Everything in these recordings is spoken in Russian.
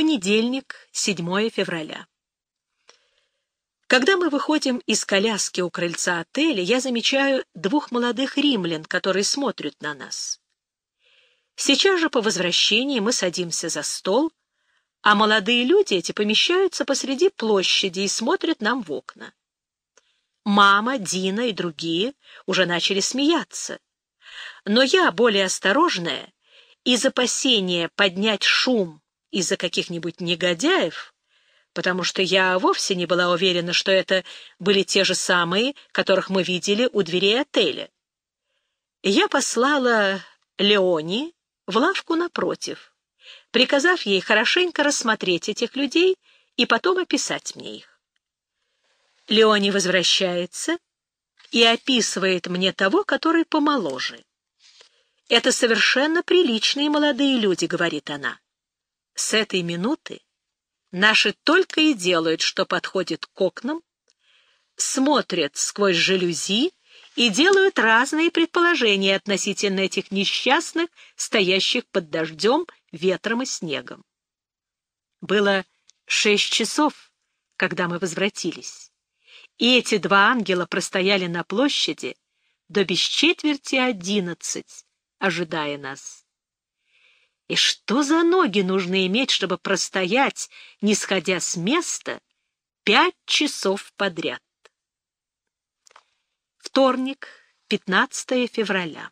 Понедельник, 7 февраля. Когда мы выходим из коляски у крыльца отеля, я замечаю двух молодых римлян, которые смотрят на нас. Сейчас же по возвращении мы садимся за стол, а молодые люди эти помещаются посреди площади и смотрят нам в окна. Мама, Дина и другие уже начали смеяться. Но я, более осторожная, из опасения поднять шум из-за каких-нибудь негодяев, потому что я вовсе не была уверена, что это были те же самые, которых мы видели у дверей отеля. Я послала Леони в лавку напротив, приказав ей хорошенько рассмотреть этих людей и потом описать мне их. Леони возвращается и описывает мне того, который помоложе. «Это совершенно приличные молодые люди», — говорит она. С этой минуты наши только и делают, что подходят к окнам, смотрят сквозь жалюзи и делают разные предположения относительно этих несчастных, стоящих под дождем, ветром и снегом. Было шесть часов, когда мы возвратились, и эти два ангела простояли на площади до без четверти одиннадцать, ожидая нас. И что за ноги нужно иметь, чтобы простоять, не сходя с места, пять часов подряд? Вторник, 15 февраля.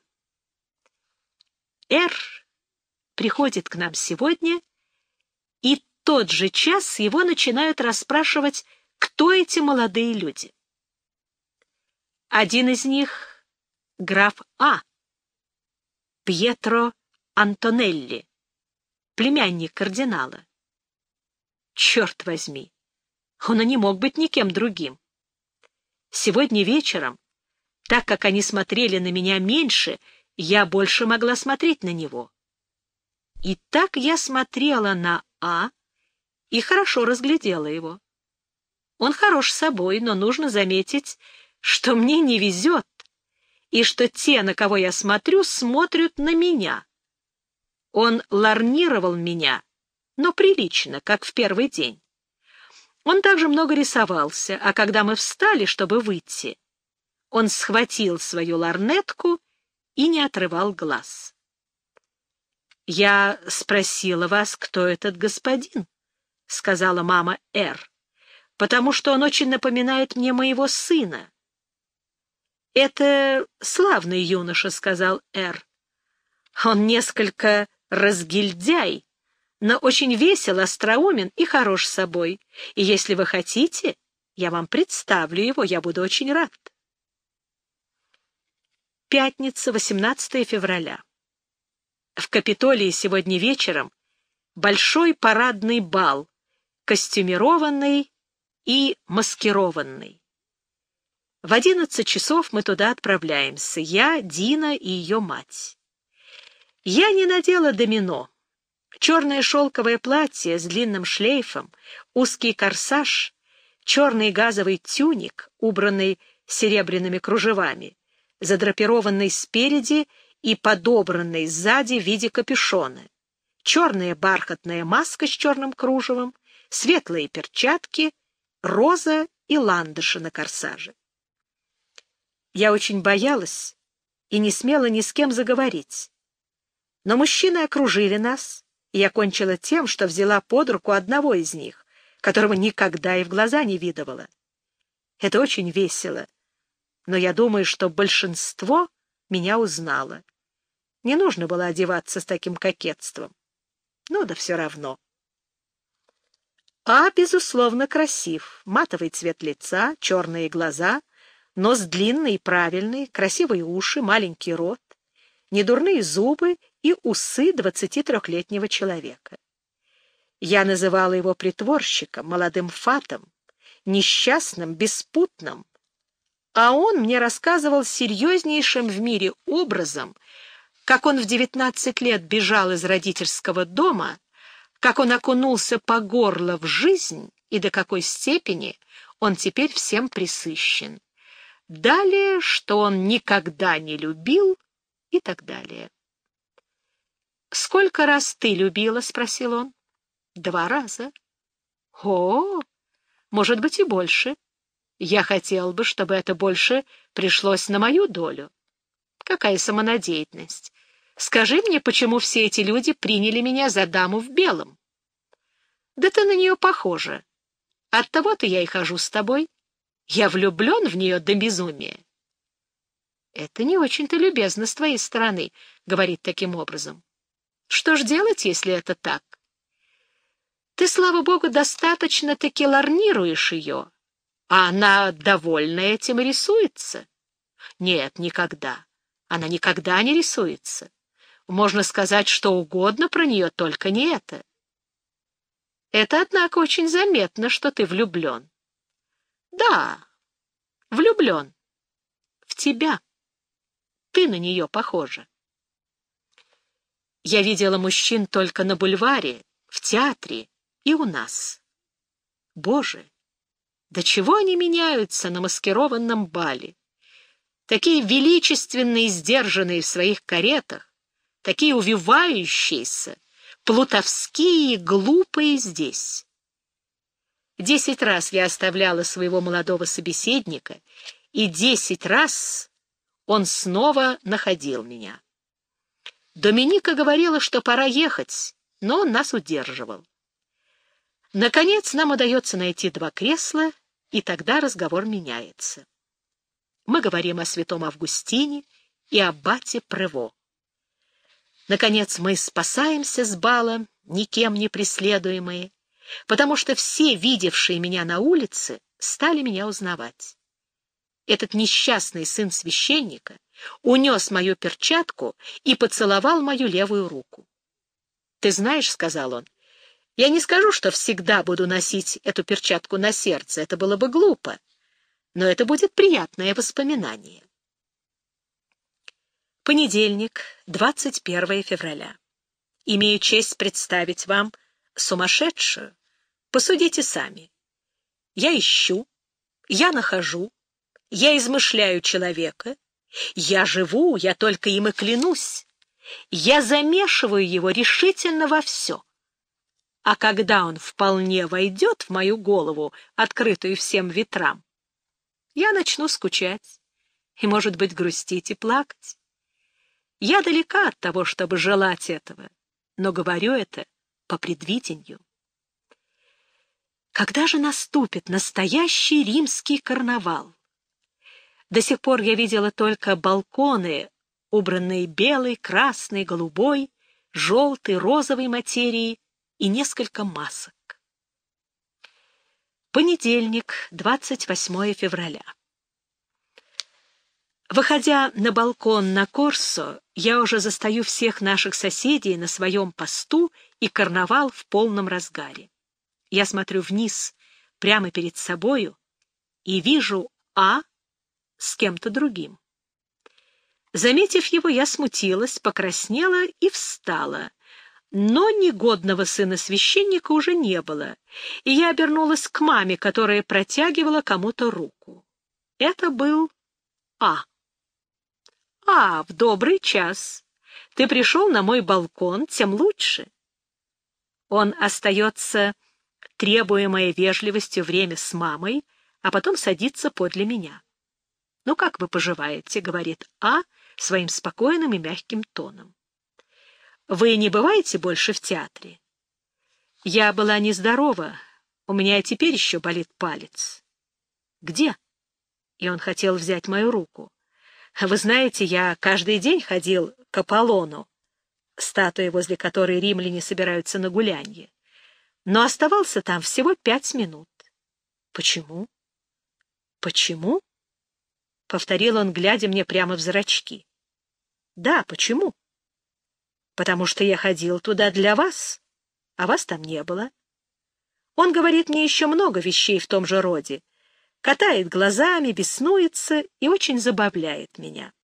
Р приходит к нам сегодня, и тот же час его начинают расспрашивать, кто эти молодые люди. Один из них — граф А. Пьетро Антонелли, племянник кардинала. Черт возьми, он и не мог быть никем другим. Сегодня вечером, так как они смотрели на меня меньше, я больше могла смотреть на него. И так я смотрела на А и хорошо разглядела его. Он хорош собой, но нужно заметить, что мне не везет, и что те, на кого я смотрю, смотрят на меня. Он ларнировал меня, но прилично, как в первый день. Он также много рисовался, а когда мы встали, чтобы выйти, он схватил свою ларнетку и не отрывал глаз. «Я спросила вас, кто этот господин?» — сказала мама Р. «потому что он очень напоминает мне моего сына». «Это славный юноша», — сказал Р. «Он несколько разгильдяй, но очень весел, остроумен и хорош собой. И если вы хотите, я вам представлю его, я буду очень рад. Пятница, 18 февраля. В Капитолии сегодня вечером большой парадный бал, костюмированный и маскированный. В одиннадцать часов мы туда отправляемся, я, Дина и ее мать. Я не надела домино. Черное шелковое платье с длинным шлейфом, узкий корсаж, черный газовый тюник, убранный серебряными кружевами, задрапированный спереди и подобранный сзади в виде капюшона, черная бархатная маска с черным кружевом, светлые перчатки, роза и ландыши на корсаже. Я очень боялась и не смела ни с кем заговорить. Но мужчины окружили нас, и я кончила тем, что взяла под руку одного из них, которого никогда и в глаза не видывала. Это очень весело, но я думаю, что большинство меня узнало. Не нужно было одеваться с таким кокетством. Ну да все равно. А, безусловно, красив. Матовый цвет лица, черные глаза, нос длинный и правильный, красивые уши, маленький рот, недурные зубы и усы 23-летнего человека. Я называла его притворщиком, молодым фатом, несчастным, беспутным, а он мне рассказывал серьезнейшим в мире образом, как он в 19 лет бежал из родительского дома, как он окунулся по горло в жизнь и до какой степени он теперь всем присыщен. Далее, что он никогда не любил и так далее. «Сколько раз ты любила?» — спросил он. Два раза. О, может быть и больше. Я хотел бы, чтобы это больше пришлось на мою долю. Какая самонадеянность! Скажи мне, почему все эти люди приняли меня за даму в белом? Да ты на нее похожа. Оттого-то я и хожу с тобой. Я влюблен в нее до безумия. Это не очень-то любезно с твоей стороны, — говорит таким образом. Что ж делать, если это так? Ты, слава богу, достаточно-таки ларнируешь ее, а она довольна этим и рисуется. Нет, никогда. Она никогда не рисуется. Можно сказать что угодно про нее, только не это. Это, однако, очень заметно, что ты влюблен. Да, влюблен. В тебя. Ты на нее похожа. Я видела мужчин только на бульваре, в театре и у нас. Боже, до чего они меняются на маскированном бале? Такие величественные сдержанные в своих каретах, такие увивающиеся, плутовские глупые здесь. Десять раз я оставляла своего молодого собеседника, и десять раз он снова находил меня. Доминика говорила, что пора ехать, но он нас удерживал. Наконец нам удается найти два кресла, и тогда разговор меняется. Мы говорим о святом Августине и о бате Прево. Наконец мы спасаемся с бала, никем не преследуемые, потому что все, видевшие меня на улице, стали меня узнавать. Этот несчастный сын священника унес мою перчатку и поцеловал мою левую руку. «Ты знаешь, — сказал он, — я не скажу, что всегда буду носить эту перчатку на сердце, это было бы глупо, но это будет приятное воспоминание». Понедельник, 21 февраля. Имею честь представить вам сумасшедшую. Посудите сами. Я ищу, я нахожу, я измышляю человека, я живу, я только им и клянусь. Я замешиваю его решительно во все. А когда он вполне войдет в мою голову, открытую всем ветрам, я начну скучать и, может быть, грустить и плакать. Я далека от того, чтобы желать этого, но говорю это по предвидению. Когда же наступит настоящий римский карнавал? До сих пор я видела только балконы, убранные белой, красной, голубой, желтой, розовой материей и несколько масок. Понедельник, 28 февраля. Выходя на балкон на Корсо, я уже застаю всех наших соседей на своем посту и карнавал в полном разгаре. Я смотрю вниз, прямо перед собою, и вижу А с кем-то другим. Заметив его, я смутилась, покраснела и встала. Но негодного сына священника уже не было, и я обернулась к маме, которая протягивала кому-то руку. Это был А. «А, в добрый час. Ты пришел на мой балкон, тем лучше». Он остается требуемое вежливостью время с мамой, а потом садится подле меня. «Ну, как вы поживаете?» — говорит А своим спокойным и мягким тоном. «Вы не бываете больше в театре?» «Я была нездорова. У меня и теперь еще болит палец». «Где?» И он хотел взять мою руку. Вы знаете, я каждый день ходил к Аполлону, статуе, возле которой римляне собираются на гулянье, но оставался там всего пять минут. Почему? Почему? — повторил он, глядя мне прямо в зрачки. Да, почему? Потому что я ходил туда для вас, а вас там не было. Он говорит мне еще много вещей в том же роде, катает глазами, беснуется и очень забавляет меня.